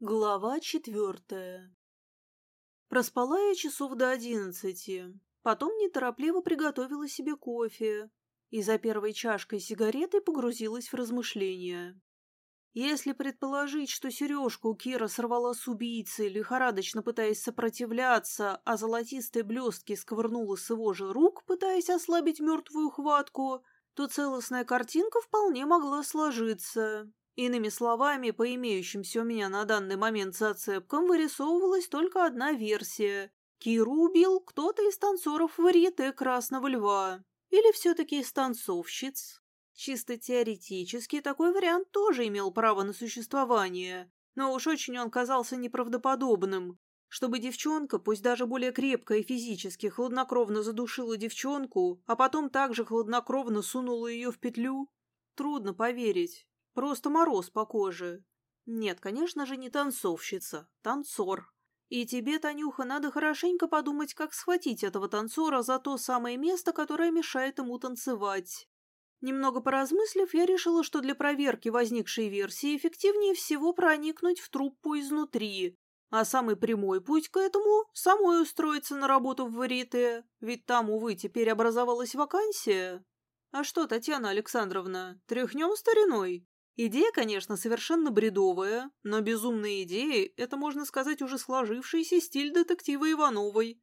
Глава четвертая Проспала я часов до одиннадцати. Потом неторопливо приготовила себе кофе и за первой чашкой сигареты погрузилась в размышления. Если предположить, что сережку Кира сорвала с убийцы, лихорадочно пытаясь сопротивляться, а золотистые блестки сковырнула с его же рук, пытаясь ослабить мертвую хватку, то целостная картинка вполне могла сложиться. Иными словами, по имеющимся у меня на данный момент зацепкам вырисовывалась только одна версия. Киру убил кто-то из танцоров варьете Красного Льва. Или все-таки из танцовщиц. Чисто теоретически такой вариант тоже имел право на существование, но уж очень он казался неправдоподобным. Чтобы девчонка, пусть даже более крепкая физически, хладнокровно задушила девчонку, а потом также хладнокровно сунула ее в петлю, трудно поверить. Просто мороз по коже. Нет, конечно же, не танцовщица, танцор. И тебе, Танюха, надо хорошенько подумать, как схватить этого танцора за то самое место, которое мешает ему танцевать. Немного поразмыслив, я решила, что для проверки возникшей версии эффективнее всего проникнуть в труппу изнутри, а самый прямой путь к этому – самой устроиться на работу в варите, ведь там, увы, теперь образовалась вакансия. А что, Татьяна Александровна, тряхнем стариной? Идея, конечно, совершенно бредовая, но безумные идеи – это, можно сказать, уже сложившийся стиль детектива Ивановой.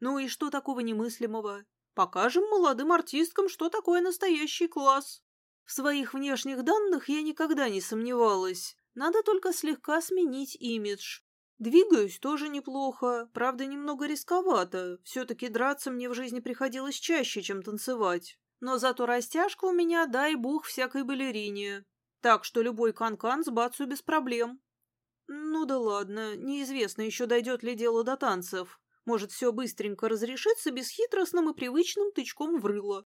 Ну и что такого немыслимого? Покажем молодым артисткам, что такое настоящий класс. В своих внешних данных я никогда не сомневалась. Надо только слегка сменить имидж. Двигаюсь тоже неплохо, правда, немного рисковато. Все-таки драться мне в жизни приходилось чаще, чем танцевать. Но зато растяжка у меня, дай бог, всякой балерине. Так что любой канкан -кан сбацаю без проблем. Ну да ладно, неизвестно еще дойдет ли дело до танцев. Может, все быстренько разрешится бесхитростным и привычным тычком в рыло.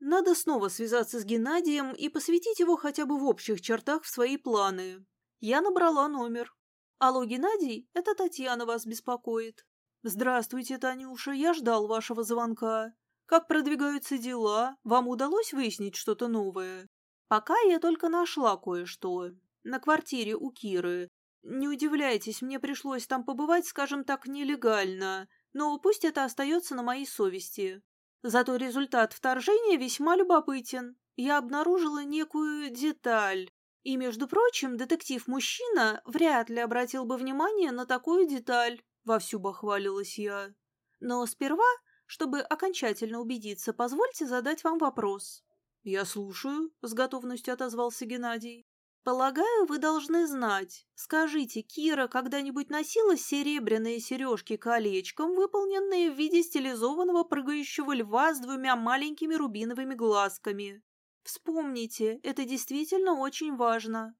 Надо снова связаться с Геннадием и посвятить его хотя бы в общих чертах в свои планы. Я набрала номер. Алло, Геннадий, это Татьяна вас беспокоит. Здравствуйте, Танюша, я ждал вашего звонка. Как продвигаются дела? Вам удалось выяснить что-то новое? Пока я только нашла кое-что. На квартире у Киры. Не удивляйтесь, мне пришлось там побывать, скажем так, нелегально, но пусть это остается на моей совести. Зато результат вторжения весьма любопытен. Я обнаружила некую деталь. И, между прочим, детектив-мужчина вряд ли обратил бы внимание на такую деталь. Вовсю бахвалилась я. Но сперва, чтобы окончательно убедиться, позвольте задать вам вопрос. «Я слушаю», — с готовностью отозвался Геннадий. «Полагаю, вы должны знать. Скажите, Кира когда-нибудь носила серебряные сережки колечком, выполненные в виде стилизованного прыгающего льва с двумя маленькими рубиновыми глазками? Вспомните, это действительно очень важно».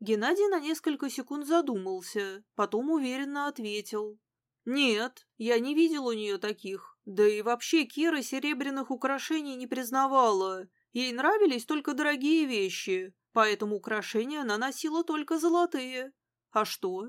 Геннадий на несколько секунд задумался, потом уверенно ответил. «Нет, я не видел у нее таких. Да и вообще Кира серебряных украшений не признавала. Ей нравились только дорогие вещи, поэтому украшения она носила только золотые. А что?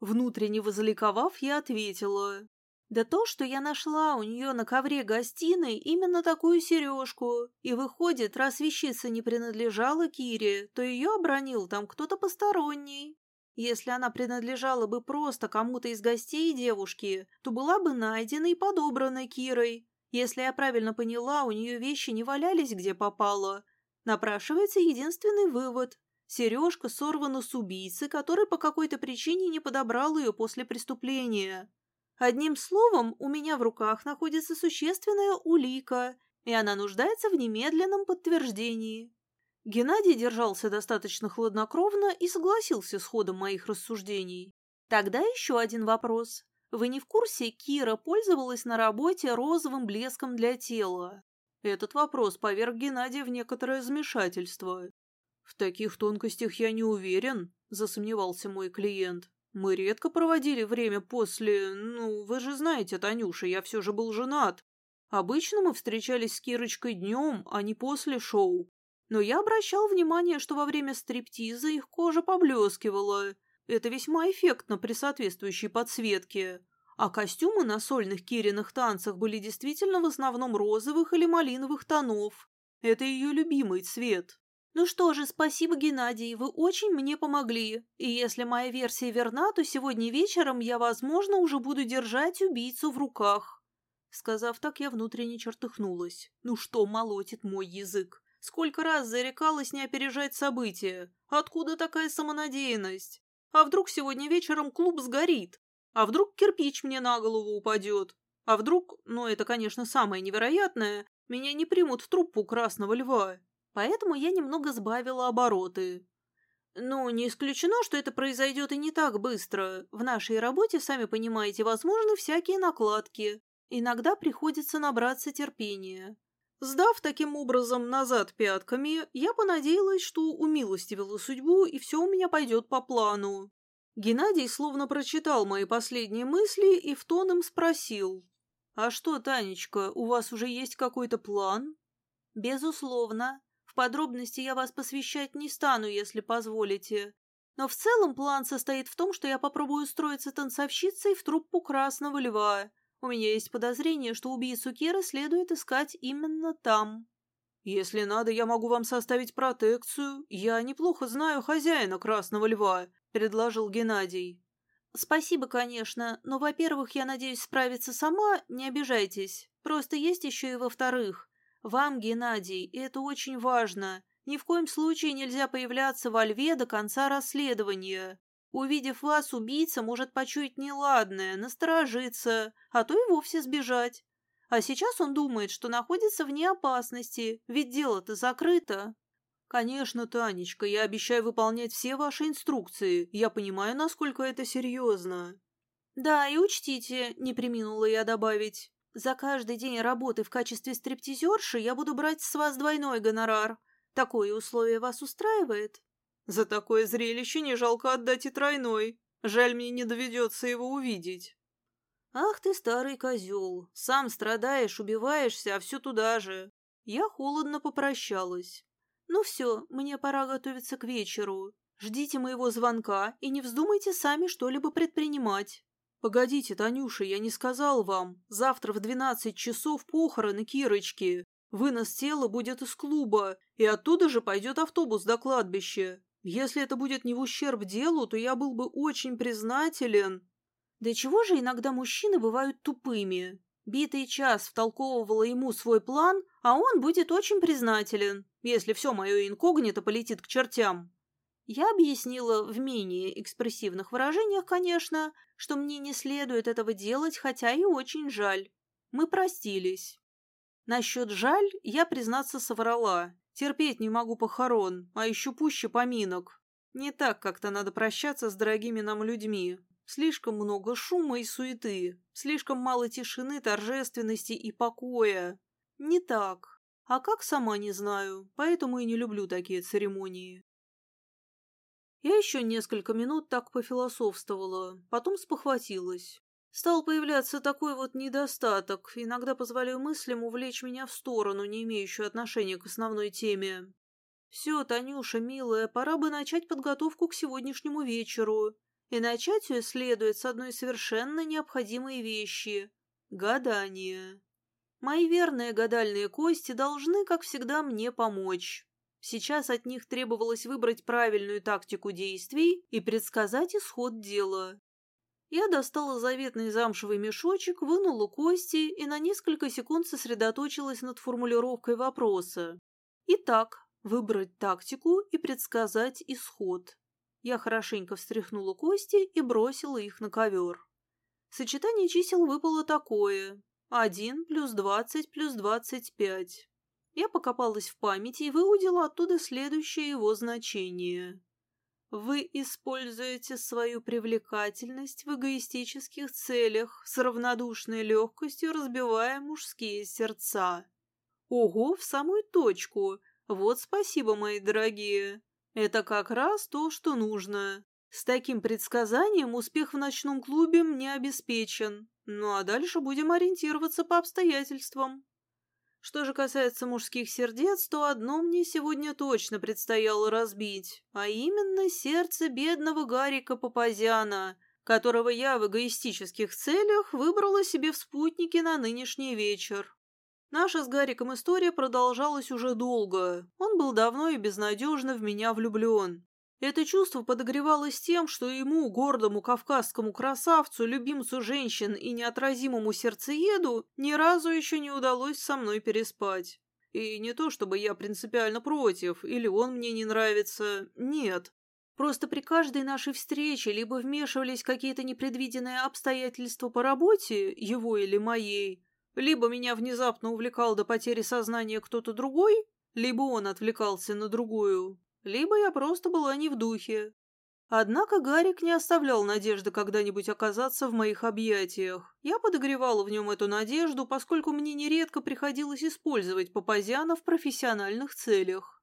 Внутренне возликовав, я ответила. Да то, что я нашла у нее на ковре гостиной именно такую сережку, и выходит, раз вещица не принадлежала Кире, то ее обронил там кто-то посторонний. Если она принадлежала бы просто кому-то из гостей девушки, то была бы найдена и подобрана Кирой, если я правильно поняла, у нее вещи не валялись где попало. Напрашивается единственный вывод. Сережка сорвана с убийцы, который по какой-то причине не подобрал ее после преступления. Одним словом, у меня в руках находится существенная улика, и она нуждается в немедленном подтверждении. Геннадий держался достаточно хладнокровно и согласился с ходом моих рассуждений. Тогда еще один вопрос. Вы не в курсе, Кира пользовалась на работе розовым блеском для тела? Этот вопрос поверг Геннадия в некоторое замешательство. В таких тонкостях я не уверен, засомневался мой клиент. Мы редко проводили время после... Ну, вы же знаете, Танюша, я все же был женат. Обычно мы встречались с Кирочкой днем, а не после шоу. Но я обращал внимание, что во время стриптиза их кожа поблескивала, это весьма эффектно при соответствующей подсветке. А костюмы на сольных Кириных танцах были действительно в основном розовых или малиновых тонов. Это ее любимый цвет. Ну что же, спасибо, Геннадий, вы очень мне помогли. И если моя версия верна, то сегодня вечером я, возможно, уже буду держать убийцу в руках. Сказав так, я внутренне чертыхнулась. Ну что молотит мой язык? Сколько раз зарекалась не опережать события. Откуда такая самонадеянность? А вдруг сегодня вечером клуб сгорит? А вдруг кирпич мне на голову упадет? А вдруг, ну это, конечно, самое невероятное, меня не примут в труппу Красного Льва? Поэтому я немного сбавила обороты. Ну, не исключено, что это произойдет и не так быстро. В нашей работе, сами понимаете, возможны всякие накладки. Иногда приходится набраться терпения. Сдав таким образом назад пятками, я понадеялась, что умилостивила судьбу, и все у меня пойдет по плану. Геннадий словно прочитал мои последние мысли и в тон им спросил. «А что, Танечка, у вас уже есть какой-то план?» «Безусловно. В подробности я вас посвящать не стану, если позволите. Но в целом план состоит в том, что я попробую устроиться танцовщицей в труппу Красного Льва. У меня есть подозрение, что убийцу Кира следует искать именно там». «Если надо, я могу вам составить протекцию. Я неплохо знаю хозяина Красного Льва», — предложил Геннадий. «Спасибо, конечно, но, во-первых, я надеюсь справиться сама, не обижайтесь. Просто есть еще и во-вторых. Вам, Геннадий, и это очень важно, ни в коем случае нельзя появляться во льве до конца расследования. Увидев вас, убийца может почуять неладное, насторожиться, а то и вовсе сбежать. А сейчас он думает, что находится вне опасности, ведь дело-то закрыто. «Конечно, Танечка, я обещаю выполнять все ваши инструкции. Я понимаю, насколько это серьезно». «Да, и учтите», — не приминула я добавить. «За каждый день работы в качестве стриптизерши я буду брать с вас двойной гонорар. Такое условие вас устраивает?» «За такое зрелище не жалко отдать и тройной. Жаль, мне не доведется его увидеть». «Ах ты, старый козел! Сам страдаешь, убиваешься, а все туда же!» Я холодно попрощалась. «Ну все, мне пора готовиться к вечеру. Ждите моего звонка и не вздумайте сами что-либо предпринимать». «Погодите, Танюша, я не сказал вам. Завтра в двенадцать часов похороны Кирочки. Вынос тела будет из клуба, и оттуда же пойдет автобус до кладбища. Если это будет не в ущерб делу, то я был бы очень признателен». «Да чего же иногда мужчины бывают тупыми?» Битый час втолковывала ему свой план, а он будет очень признателен, если все мое инкогнито полетит к чертям. Я объяснила в менее экспрессивных выражениях, конечно, что мне не следует этого делать, хотя и очень жаль. Мы простились. Насчет жаль я, признаться, соврала. Терпеть не могу похорон, а еще пуще поминок. Не так как-то надо прощаться с дорогими нам людьми. Слишком много шума и суеты, слишком мало тишины, торжественности и покоя. Не так. А как, сама не знаю, поэтому и не люблю такие церемонии. Я еще несколько минут так пофилософствовала, потом спохватилась. Стал появляться такой вот недостаток, иногда позволяю мыслям увлечь меня в сторону, не имеющую отношения к основной теме. Все, Танюша, милая, пора бы начать подготовку к сегодняшнему вечеру. И начать ее следует с одной совершенно необходимой вещи – гадания. Мои верные гадальные кости должны, как всегда, мне помочь. Сейчас от них требовалось выбрать правильную тактику действий и предсказать исход дела. Я достала заветный замшевый мешочек, вынула кости и на несколько секунд сосредоточилась над формулировкой вопроса. Итак, выбрать тактику и предсказать исход. Я хорошенько встряхнула кости и бросила их на ковер. Сочетание чисел выпало такое. один плюс двадцать плюс двадцать пять. Я покопалась в памяти и выудила оттуда следующее его значение. Вы используете свою привлекательность в эгоистических целях, с равнодушной легкостью разбивая мужские сердца. Ого, в самую точку! Вот спасибо, мои дорогие! Это как раз то, что нужно. С таким предсказанием успех в ночном клубе мне обеспечен. Ну а дальше будем ориентироваться по обстоятельствам. Что же касается мужских сердец, то одно мне сегодня точно предстояло разбить, а именно сердце бедного Гарика Папазяна, которого я в эгоистических целях выбрала себе в спутнике на нынешний вечер. Наша с Гариком история продолжалась уже долго. Он был давно и безнадежно в меня влюблен. Это чувство подогревалось тем, что ему, гордому кавказскому красавцу, любимцу женщин и неотразимому сердцееду, ни разу еще не удалось со мной переспать. И не то, чтобы я принципиально против, или он мне не нравится, нет. Просто при каждой нашей встрече либо вмешивались какие-то непредвиденные обстоятельства по работе, его или моей, либо меня внезапно увлекал до потери сознания кто-то другой, либо он отвлекался на другую, либо я просто была не в духе. Однако Гарик не оставлял надежды когда-нибудь оказаться в моих объятиях. Я подогревала в нем эту надежду, поскольку мне нередко приходилось использовать Папазяна в профессиональных целях.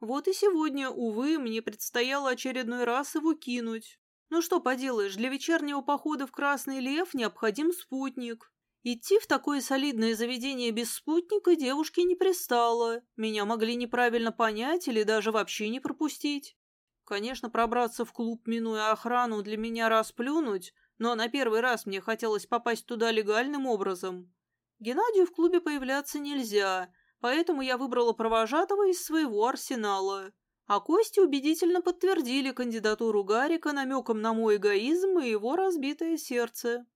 Вот и сегодня, увы, мне предстояло очередной раз его кинуть. Ну что поделаешь, для вечернего похода в Красный Лев необходим спутник. Идти в такое солидное заведение без спутника девушке не пристало. Меня могли неправильно понять или даже вообще не пропустить. Конечно, пробраться в клуб, минуя охрану, для меня расплюнуть, но на первый раз мне хотелось попасть туда легальным образом. Геннадию в клубе появляться нельзя, поэтому я выбрала провожатого из своего арсенала. А Кости убедительно подтвердили кандидатуру Гарика намеком на мой эгоизм и его разбитое сердце.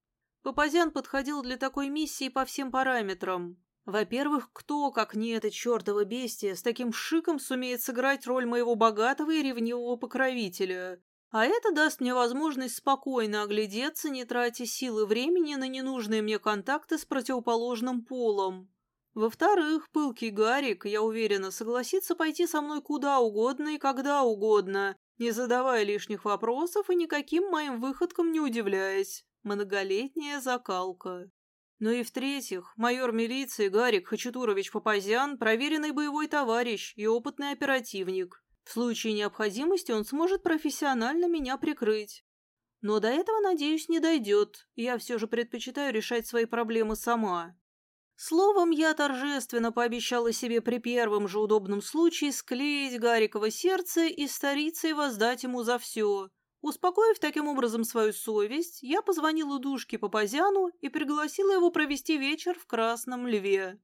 Папазян подходил для такой миссии по всем параметрам. Во-первых, кто, как не это чертово бестие, с таким шиком сумеет сыграть роль моего богатого и ревнивого покровителя? А это даст мне возможность спокойно оглядеться, не тратя силы времени на ненужные мне контакты с противоположным полом. Во-вторых, пылкий Гарик, я уверена, согласится пойти со мной куда угодно и когда угодно, не задавая лишних вопросов и никаким моим выходкам не удивляясь многолетняя закалка. Ну и в-третьих, майор милиции Гарик Хачатурович Папазян – проверенный боевой товарищ и опытный оперативник. В случае необходимости он сможет профессионально меня прикрыть. Но до этого, надеюсь, не дойдет. Я все же предпочитаю решать свои проблемы сама. Словом, я торжественно пообещала себе при первом же удобном случае склеить Гарикова сердце и старицей воздать ему за все. Успокоив таким образом свою совесть, я позвонила Душке Папазяну и пригласила его провести вечер в Красном Льве.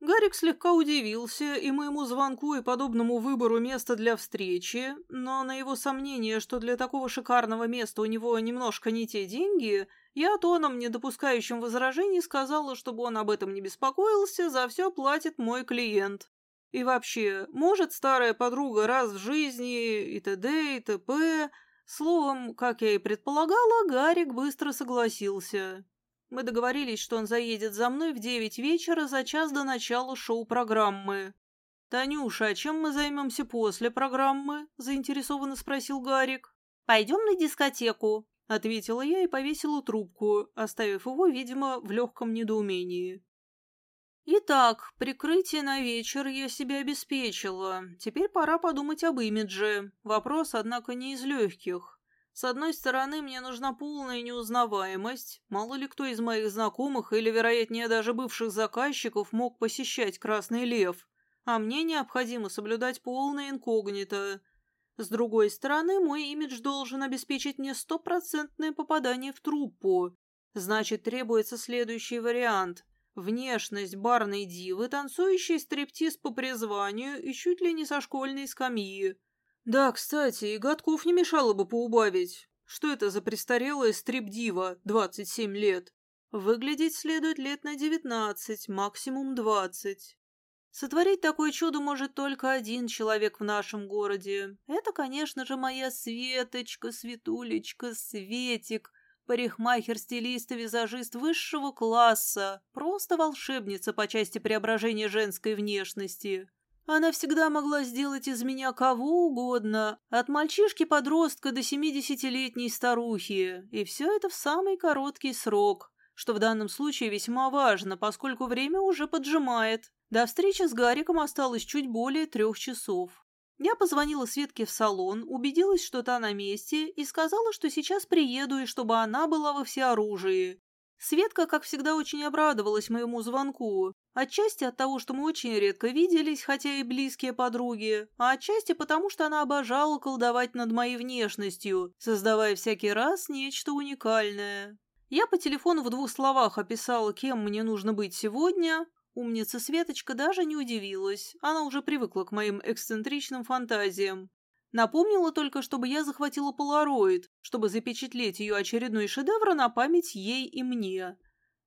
Гарик слегка удивился и моему звонку и подобному выбору места для встречи, но на его сомнение, что для такого шикарного места у него немножко не те деньги, я тоном, не допускающим возражений, сказала, чтобы он об этом не беспокоился, за все платит мой клиент. И вообще, может старая подруга раз в жизни и т.д. и т.п., Словом, как я и предполагала, Гарик быстро согласился. Мы договорились, что он заедет за мной в девять вечера за час до начала шоу-программы. «Танюша, а чем мы займемся после программы?» – заинтересованно спросил Гарик. «Пойдем на дискотеку», – ответила я и повесила трубку, оставив его, видимо, в легком недоумении. Итак, прикрытие на вечер я себе обеспечила. Теперь пора подумать об имидже. Вопрос, однако, не из легких. С одной стороны, мне нужна полная неузнаваемость. Мало ли кто из моих знакомых или, вероятнее, даже бывших заказчиков мог посещать Красный Лев. А мне необходимо соблюдать полное инкогнито. С другой стороны, мой имидж должен обеспечить мне стопроцентное попадание в труппу. Значит, требуется следующий вариант – Внешность барной дивы, танцующей стриптиз по призванию и чуть ли не со школьной скамьи. Да, кстати, и годков не мешало бы поубавить. Что это за престарелая стрип-дива, 27 лет? Выглядеть следует лет на 19, максимум 20. Сотворить такое чудо может только один человек в нашем городе. Это, конечно же, моя Светочка, Светулечка, Светик, Парикмахер, стилист и визажист высшего класса. Просто волшебница по части преображения женской внешности. Она всегда могла сделать из меня кого угодно, от мальчишки-подростка до семидесятилетней старухи, и все это в самый короткий срок, что в данном случае весьма важно, поскольку время уже поджимает. До встречи с Гариком осталось чуть более трех часов. Я позвонила Светке в салон, убедилась, что та на месте, и сказала, что сейчас приеду и чтобы она была во всеоружии. Светка, как всегда, очень обрадовалась моему звонку. Отчасти от того, что мы очень редко виделись, хотя и близкие подруги, а отчасти потому, что она обожала колдовать над моей внешностью, создавая всякий раз нечто уникальное. Я по телефону в двух словах описала, кем мне нужно быть сегодня, Умница Светочка даже не удивилась, она уже привыкла к моим эксцентричным фантазиям. Напомнила только, чтобы я захватила полароид, чтобы запечатлеть ее очередной шедевр на память ей и мне.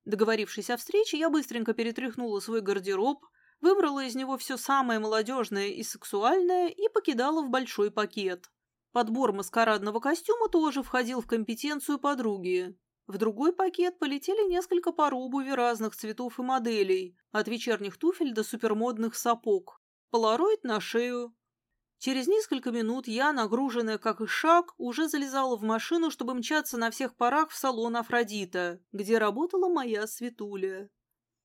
Договорившись о встрече, я быстренько перетряхнула свой гардероб, выбрала из него все самое молодежное и сексуальное и покидала в большой пакет. Подбор маскарадного костюма тоже входил в компетенцию подруги. В другой пакет полетели несколько пар обуви разных цветов и моделей, от вечерних туфель до супермодных сапог. Полароид на шею, Через несколько минут я, нагруженная как и шаг, уже залезала в машину, чтобы мчаться на всех парах в салон Афродита, где работала моя светуля.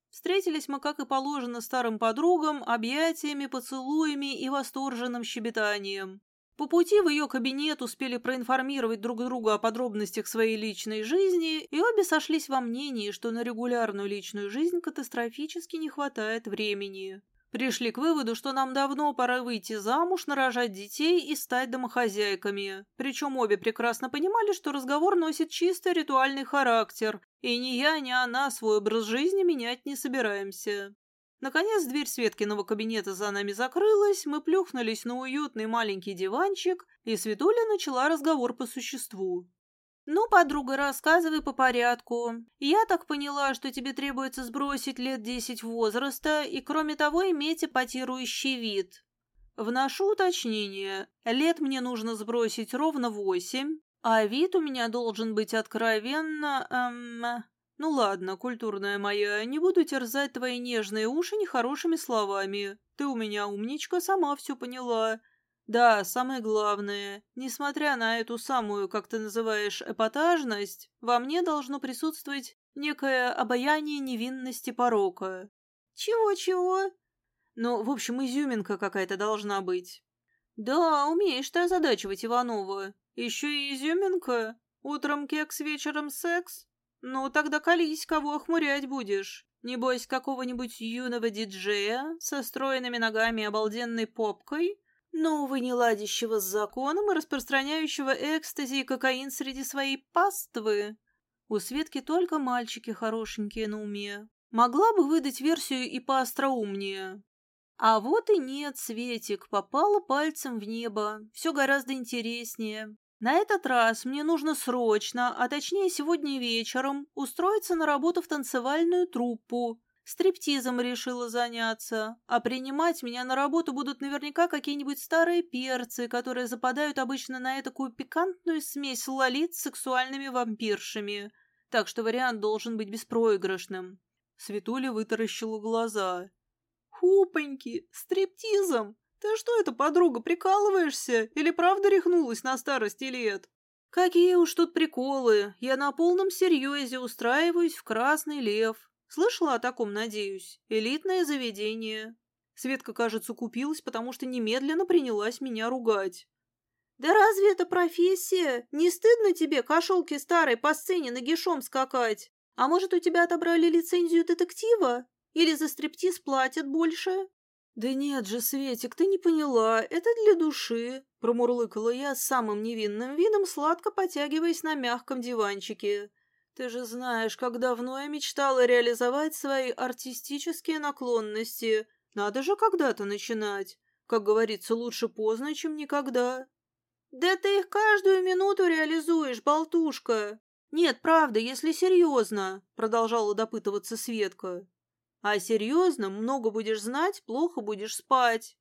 Встретились мы, как и положено, старым подругам, объятиями, поцелуями и восторженным щебетанием. По пути в ее кабинет успели проинформировать друг друга о подробностях своей личной жизни, и обе сошлись во мнении, что на регулярную личную жизнь катастрофически не хватает времени. Пришли к выводу, что нам давно пора выйти замуж, нарожать детей и стать домохозяйками. Причем обе прекрасно понимали, что разговор носит чисто ритуальный характер, и ни я, ни она свой образ жизни менять не собираемся. Наконец дверь Светкиного кабинета за нами закрылась, мы плюхнулись на уютный маленький диванчик, и Светуля начала разговор по существу. «Ну, подруга, рассказывай по порядку. Я так поняла, что тебе требуется сбросить лет десять возраста и, кроме того, иметь эпатирующий вид. Вношу уточнение. Лет мне нужно сбросить ровно восемь, а вид у меня должен быть откровенно... Эм... Ну ладно, культурная моя, не буду терзать твои нежные уши нехорошими словами. Ты у меня умничка, сама все поняла. Да, самое главное, несмотря на эту самую, как ты называешь, эпатажность, во мне должно присутствовать некое обаяние невинности порока. Чего-чего? Ну, в общем, изюминка какая-то должна быть. Да, умеешь ты озадачивать Иванова. Еще и изюминка. Утром кекс, вечером секс. Ну, тогда колись, кого охмурять будешь. Небось, какого-нибудь юного диджея со стройными ногами и обалденной попкой — но, увы, не ладящего с законом и распространяющего экстази и кокаин среди своей паствы. У Светки только мальчики хорошенькие на уме. Могла бы выдать версию и поостроумнее. А вот и нет, Светик, попала пальцем в небо. Все гораздо интереснее. На этот раз мне нужно срочно, а точнее сегодня вечером, устроиться на работу в танцевальную труппу. Стриптизом решила заняться, а принимать меня на работу будут наверняка какие-нибудь старые перцы, которые западают обычно на такую пикантную смесь лолит с сексуальными вампиршами. Так что вариант должен быть беспроигрышным. Светуля вытаращила глаза. «Хупоньки! Стриптизом! Ты что это, подруга, прикалываешься? Или правда рехнулась на старости лет?» «Какие уж тут приколы! Я на полном серьезе устраиваюсь в Красный Лев. Слышала о таком, надеюсь? Элитное заведение. Светка, кажется, купилась, потому что немедленно принялась меня ругать. «Да разве это профессия? Не стыдно тебе, кошелки старой, по сцене нагишом скакать? А может, у тебя отобрали лицензию детектива? Или за стриптиз платят больше?» «Да нет же, Светик, ты не поняла, это для души», — промурлыкала я с самым невинным видом, сладко потягиваясь на мягком диванчике. Ты же знаешь, как давно я мечтала реализовать свои артистические наклонности. Надо же когда-то начинать. Как говорится, лучше поздно, чем никогда. Да ты их каждую минуту реализуешь, болтушка. Нет, правда, если серьезно, продолжала допытываться Светка. А серьезно, много будешь знать, плохо будешь спать.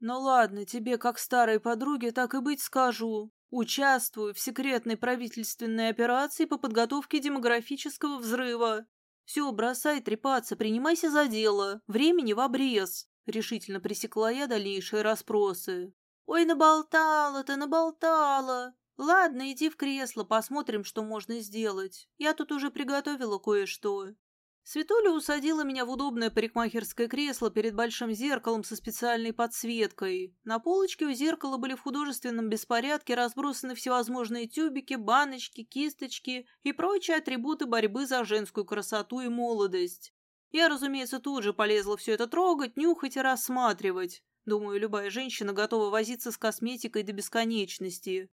Ну ладно, тебе как старой подруге так и быть скажу. Участвую в секретной правительственной операции по подготовке демографического взрыва. Все, бросай трепаться, принимайся за дело. Времени в обрез. Решительно пресекла я дальнейшие расспросы. Ой, наболтала ты, наболтала. Ладно, иди в кресло, посмотрим, что можно сделать. Я тут уже приготовила кое-что. Светуля усадила меня в удобное парикмахерское кресло перед большим зеркалом со специальной подсветкой. На полочке у зеркала были в художественном беспорядке разбросаны всевозможные тюбики, баночки, кисточки и прочие атрибуты борьбы за женскую красоту и молодость. Я, разумеется, тут же полезла все это трогать, нюхать и рассматривать. Думаю, любая женщина готова возиться с косметикой до бесконечности.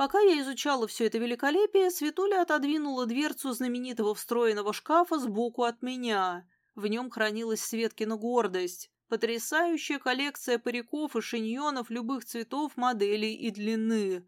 Пока я изучала все это великолепие, Светуля отодвинула дверцу знаменитого встроенного шкафа сбоку от меня. В нем хранилась Светкина гордость. Потрясающая коллекция париков и шиньонов любых цветов, моделей и длины.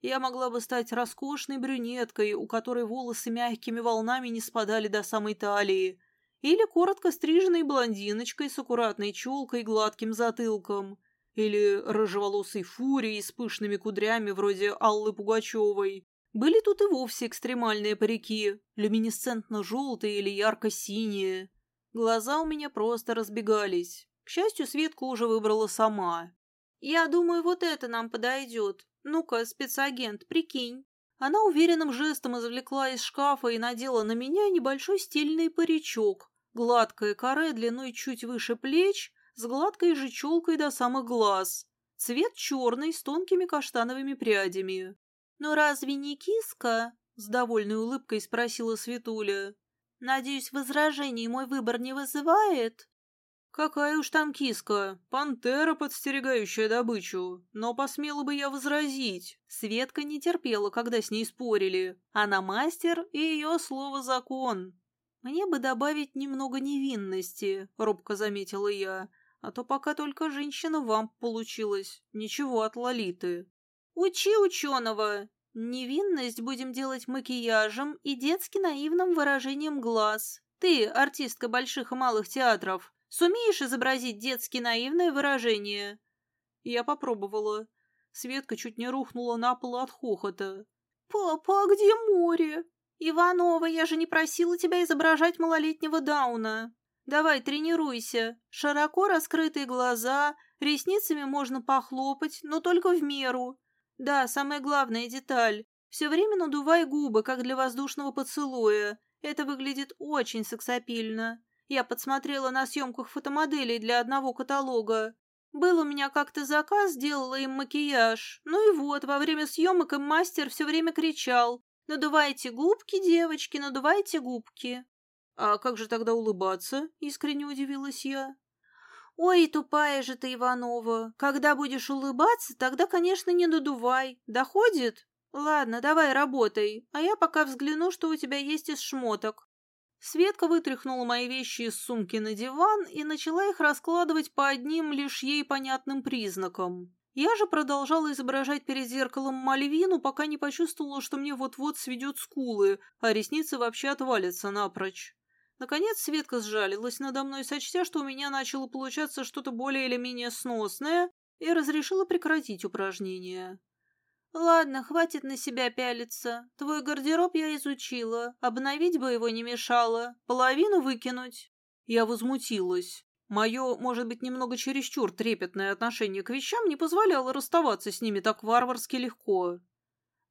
Я могла бы стать роскошной брюнеткой, у которой волосы мягкими волнами не спадали до самой талии, или коротко стриженной блондиночкой с аккуратной челкой и гладким затылком, или рыжеволосой фурией с пышными кудрями вроде Аллы Пугачевой. Были тут и вовсе экстремальные парики, люминесцентно-желтые или ярко-синие. Глаза у меня просто разбегались. К счастью, Светку уже выбрала сама. «Я думаю, вот это нам подойдет. Ну-ка, спецагент, прикинь». Она уверенным жестом извлекла из шкафа и надела на меня небольшой стильный паричок. Гладкое каре длиной чуть выше плеч, с гладкой же челкой до самых глаз. Цвет черный, с тонкими каштановыми прядями. «Но разве не киска?» — с довольной улыбкой спросила Светуля. «Надеюсь, возражений мой выбор не вызывает?» Какая уж там киска, пантера, подстерегающая добычу. Но посмела бы я возразить. Светка не терпела, когда с ней спорили. Она мастер, и ее слово закон. Мне бы добавить немного невинности, робко заметила я. А то пока только женщина-вамп получилась. Ничего от Лолиты. Учи ученого. Невинность будем делать макияжем и детски наивным выражением глаз. Ты, артистка больших и малых театров, Сумеешь изобразить детски наивное выражение?» Я попробовала. Светка чуть не рухнула на пол от хохота. «Папа, а где море?» «Иванова, я же не просила тебя изображать малолетнего Дауна. Давай, тренируйся. Широко раскрытые глаза, ресницами можно похлопать, но только в меру. Да, самая главная деталь. Все время надувай губы, как для воздушного поцелуя. Это выглядит очень сексапильно. Я подсмотрела на съемках фотомоделей для одного каталога. Был у меня как-то заказ, сделала им макияж. Ну и вот, во время съемок им мастер все время кричал. «Надувайте губки, девочки, надувайте губки». «А как же тогда улыбаться?» — искренне удивилась я. «Ой, тупая же ты, Иванова. Когда будешь улыбаться, тогда, конечно, не надувай. Доходит? Ладно, давай работай, а я пока взгляну, что у тебя есть из шмоток». Светка вытряхнула мои вещи из сумки на диван и начала их раскладывать по одним лишь ей понятным признакам. Я же продолжала изображать перед зеркалом Мальвину, пока не почувствовала, что мне вот-вот сведет скулы, а ресницы вообще отвалятся напрочь. Наконец Светка сжалилась надо мной, сочтя, что у меня начало получаться что-то более или менее сносное, и разрешила прекратить упражнение. «Ладно, хватит на себя пялиться. Твой гардероб я изучила. Обновить бы его не мешало. Половину выкинуть». Я возмутилась. Мое, может быть, немного чересчур трепетное отношение к вещам не позволяло расставаться с ними так варварски легко.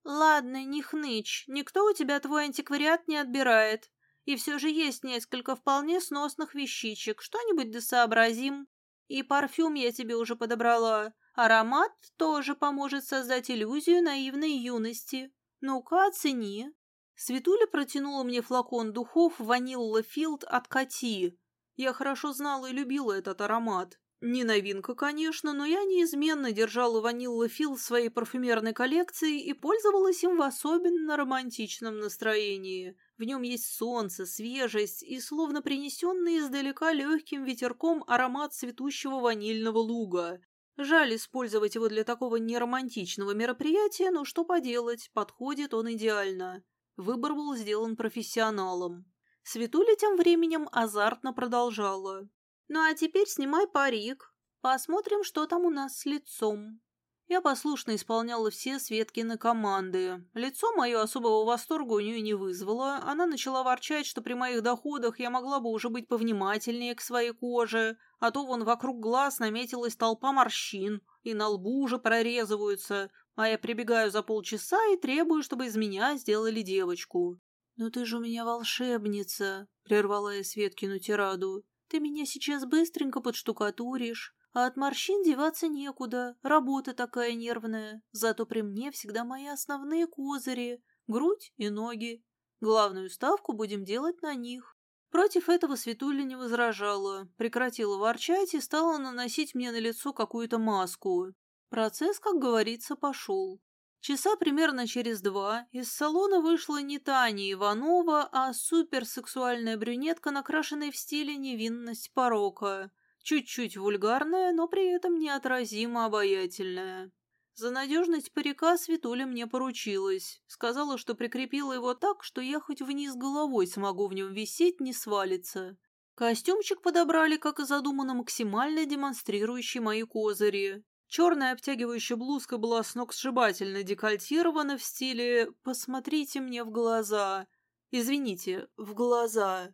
«Ладно, не хнычь. Никто у тебя твой антиквариат не отбирает. И все же есть несколько вполне сносных вещичек. Что-нибудь да сообразим. И парфюм я тебе уже подобрала. Аромат тоже поможет создать иллюзию наивной юности. Ну-ка, оцени. Светуля протянула мне флакон духов «Ванилла Филд» от Кати. Я хорошо знала и любила этот аромат. Не новинка, конечно, но я неизменно держала «Ванилла Филд» в своей парфюмерной коллекции и пользовалась им в особенно романтичном настроении. В нем есть солнце, свежесть и словно принесенный издалека легким ветерком аромат цветущего ванильного луга. Жаль использовать его для такого неромантичного мероприятия, но что поделать, подходит он идеально. Выбор был сделан профессионалом. Светуля тем временем азартно продолжала. «Ну а теперь снимай парик. Посмотрим, что там у нас с лицом». Я послушно исполняла все Светкины команды. Лицо мое особого восторга у нее не вызвало. Она начала ворчать, что при моих доходах я могла бы уже быть повнимательнее к своей коже, а то вон вокруг глаз наметилась толпа морщин, и на лбу уже прорезываются, а я прибегаю за полчаса и требую, чтобы из меня сделали девочку. «Ну ты же у меня волшебница», — прервала я Светкину тираду. «Ты меня сейчас быстренько подштукатуришь, а от морщин деваться некуда, работа такая нервная. Зато при мне всегда мои основные козыри — грудь и ноги. Главную ставку будем делать на них. Против этого Светуля не возражала, прекратила ворчать и стала наносить мне на лицо какую-то маску. Процесс, как говорится, пошел. Часа примерно через два из салона вышла не Таня Иванова, а суперсексуальная брюнетка, накрашенная в стиле невинность порока. Чуть-чуть вульгарная, но при этом неотразимо обаятельная. За надежность парика Светуля мне поручилась. Сказала, что прикрепила его так, что я хоть вниз головой смогу в нем висеть, не свалиться. Костюмчик подобрали, как и задумано, максимально демонстрирующий мои козыри. Черная обтягивающая блузка была с ног сшибательно декольтирована в стиле «посмотрите мне в глаза». Извините, в глаза.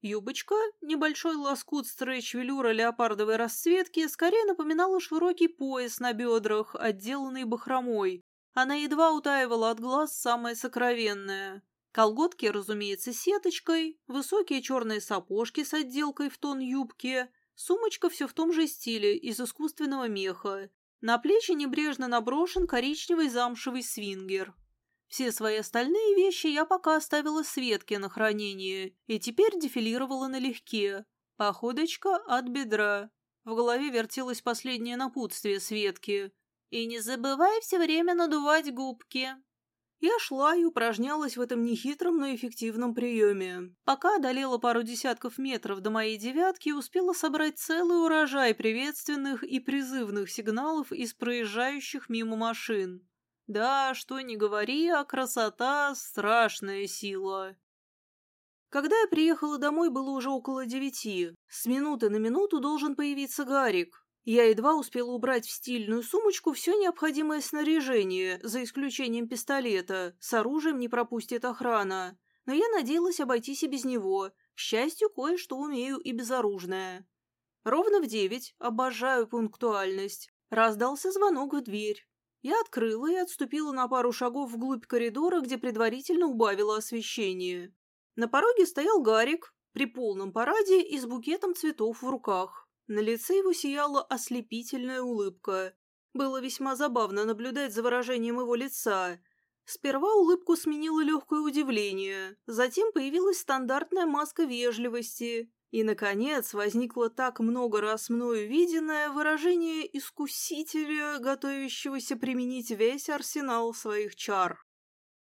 Юбочка, небольшой лоскут стрейч-велюра леопардовой расцветки, скорее напоминала широкий пояс на бедрах, отделанный бахромой. Она едва утаивала от глаз самое сокровенное. Колготки, разумеется, сеточкой, высокие черные сапожки с отделкой в тон юбки, сумочка все в том же стиле, из искусственного меха. На плечи небрежно наброшен коричневый замшевый свингер. Все свои остальные вещи я пока оставила Светке на хранение и теперь дефилировала налегке. Походочка от бедра. В голове вертелось последнее напутствие Светки. «И не забывай все время надувать губки». Я шла и упражнялась в этом нехитром, но эффективном приеме. Пока одолела пару десятков метров до моей девятки, успела собрать целый урожай приветственных и призывных сигналов из проезжающих мимо машин. Да, что ни говори, а красота — страшная сила. Когда я приехала домой, было уже около девяти. С минуты на минуту должен появиться Гарик. Я едва успела убрать в стильную сумочку все необходимое снаряжение, за исключением пистолета. С оружием не пропустит охрана. Но я надеялась обойтись и без него. К счастью, кое-что умею и безоружное. Ровно в девять, обожаю пунктуальность, раздался звонок в дверь. Я открыла и отступила на пару шагов вглубь коридора, где предварительно убавила освещение. На пороге стоял Гарик при полном параде и с букетом цветов в руках. На лице его сияла ослепительная улыбка. Было весьма забавно наблюдать за выражением его лица. Сперва улыбку сменило легкое удивление, затем появилась стандартная маска вежливости, и, наконец, возникло так много раз мною виденное выражение искусителя, готовящегося применить весь арсенал своих чар.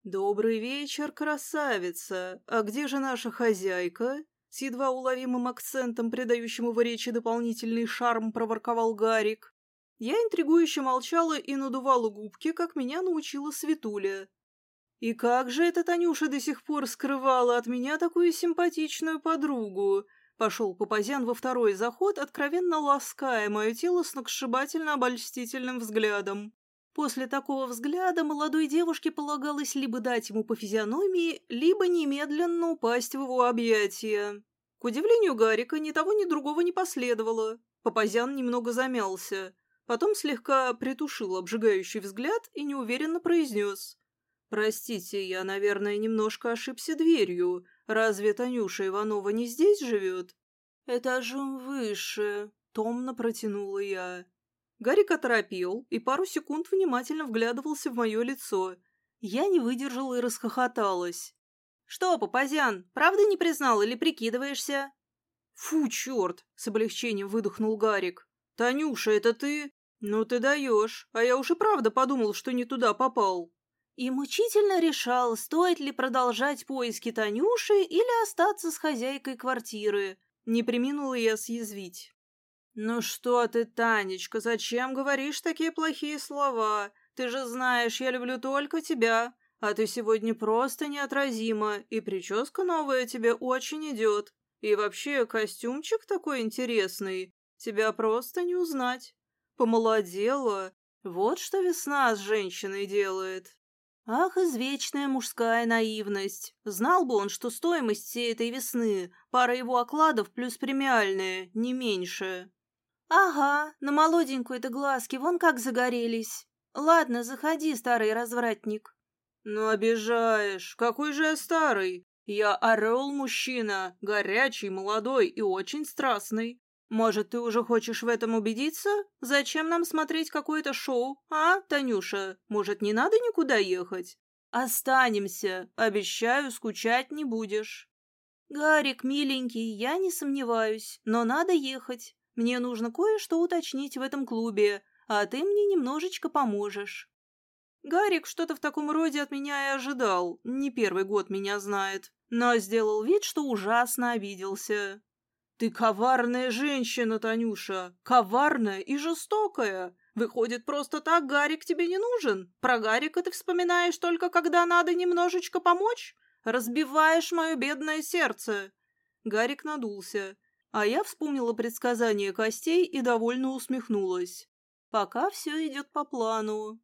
«Добрый вечер, красавица! А где же наша хозяйка?» С едва уловимым акцентом, придающим его речи дополнительный шарм, проворковал Гарик. Я интригующе молчала и надувала губки, как меня научила Светуля. И как же эта Танюша до сих пор скрывала от меня такую симпатичную подругу? Пошел Папазян во второй заход, откровенно лаская мое тело с сногсшибательно-обольстительным взглядом. После такого взгляда молодой девушке полагалось либо дать ему по физиономии, либо немедленно упасть в его объятия. К удивлению Гарика, ни того, ни другого не последовало. Папазян немного замялся. Потом слегка притушил обжигающий взгляд и неуверенно произнес. «Простите, я, наверное, немножко ошибся дверью. Разве Танюша Иванова не здесь живет? Этажом выше, томно протянула я. Гарик оторопел и пару секунд внимательно вглядывался в мое лицо. Я не выдержала и расхохоталась. «Что, Папазян, правда не признал или прикидываешься?» «Фу, черт!» — с облегчением выдохнул Гарик. «Танюша, это ты? Ну ты даешь, а я уж и правда подумал, что не туда попал» и мучительно решал, стоит ли продолжать поиски Танюши или остаться с хозяйкой квартиры. Не приминула я съязвить. «Ну что ты, Танечка, зачем говоришь такие плохие слова? Ты же знаешь, я люблю только тебя, а ты сегодня просто неотразима, и прическа новая тебе очень идет. И вообще костюмчик такой интересный, тебя просто не узнать. Помолодела. Вот что весна с женщиной делает». Ах, извечная мужская наивность. Знал бы он, что стоимость всей этой весны – пара его окладов плюс премиальная, не меньше. Ага, на молоденькую-то глазки вон как загорелись. Ладно, заходи, старый развратник. Ну, обижаешь. Какой же я старый? Я орел-мужчина, горячий, молодой и очень страстный. Может, ты уже хочешь в этом убедиться? Зачем нам смотреть какое-то шоу, а, Танюша? Может, не надо никуда ехать? Останемся. Обещаю, скучать не будешь. Гарик, миленький, я не сомневаюсь, но надо ехать. Мне нужно кое-что уточнить в этом клубе, а ты мне немножечко поможешь. Гарик что-то в таком роде от меня и ожидал, не первый год меня знает, но сделал вид, что ужасно обиделся. «Ты коварная женщина, Танюша, коварная и жестокая. Выходит, просто так Гарик тебе не нужен? Про Гарика ты вспоминаешь только, когда надо немножечко помочь? Разбиваешь мое бедное сердце!» Гарик надулся, а я вспомнила предсказание костей и довольно усмехнулась. «Пока все идет по плану».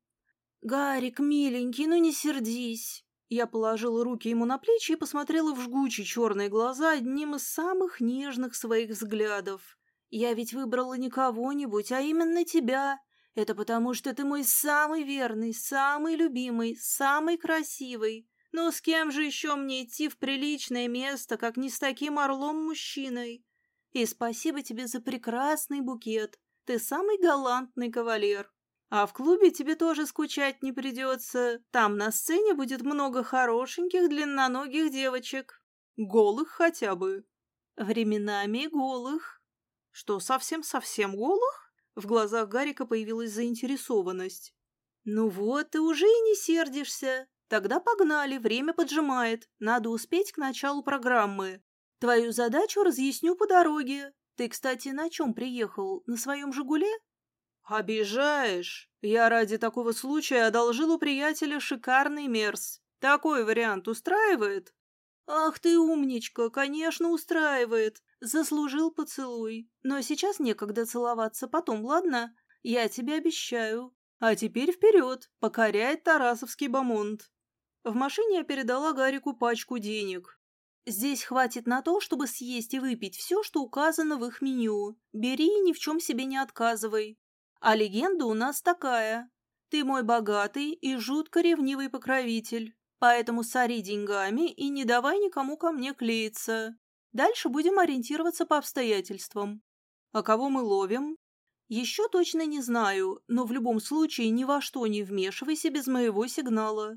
«Гарик, миленький, ну не сердись!» Я положила руки ему на плечи и посмотрела в жгучие черные глаза одним из самых нежных своих взглядов. «Я ведь выбрала не кого-нибудь, а именно тебя. Это потому, что ты мой самый верный, самый любимый, самый красивый. Но с кем же еще мне идти в приличное место, как не с таким орлом-мужчиной? И спасибо тебе за прекрасный букет. Ты самый галантный кавалер. А в клубе тебе тоже скучать не придется. Там на сцене будет много хорошеньких длинноногих девочек. Голых хотя бы. Временами голых. Что, совсем-совсем голых? В глазах Гарика появилась заинтересованность. Ну вот, ты уже и не сердишься. Тогда погнали, время поджимает. Надо успеть к началу программы. Твою задачу разъясню по дороге. Ты, кстати, на чем приехал? На своем «Жигуле»? «Обижаешь! Я ради такого случая одолжил у приятеля шикарный мерс. Такой вариант устраивает?» «Ах ты умничка, конечно, устраивает. Заслужил поцелуй. Но сейчас некогда целоваться, потом, ладно? Я тебе обещаю. А теперь вперед, покоряет Тарасовский бомонд». В машине я передала Гарику пачку денег. Здесь хватит на то, чтобы съесть и выпить все, что указано в их меню. Бери и ни в чем себе не отказывай. А легенда у нас такая. Ты мой богатый и жутко ревнивый покровитель, поэтому сори деньгами и не давай никому ко мне клеиться. Дальше будем ориентироваться по обстоятельствам. А кого мы ловим? Еще точно не знаю, но в любом случае ни во что не вмешивайся без моего сигнала.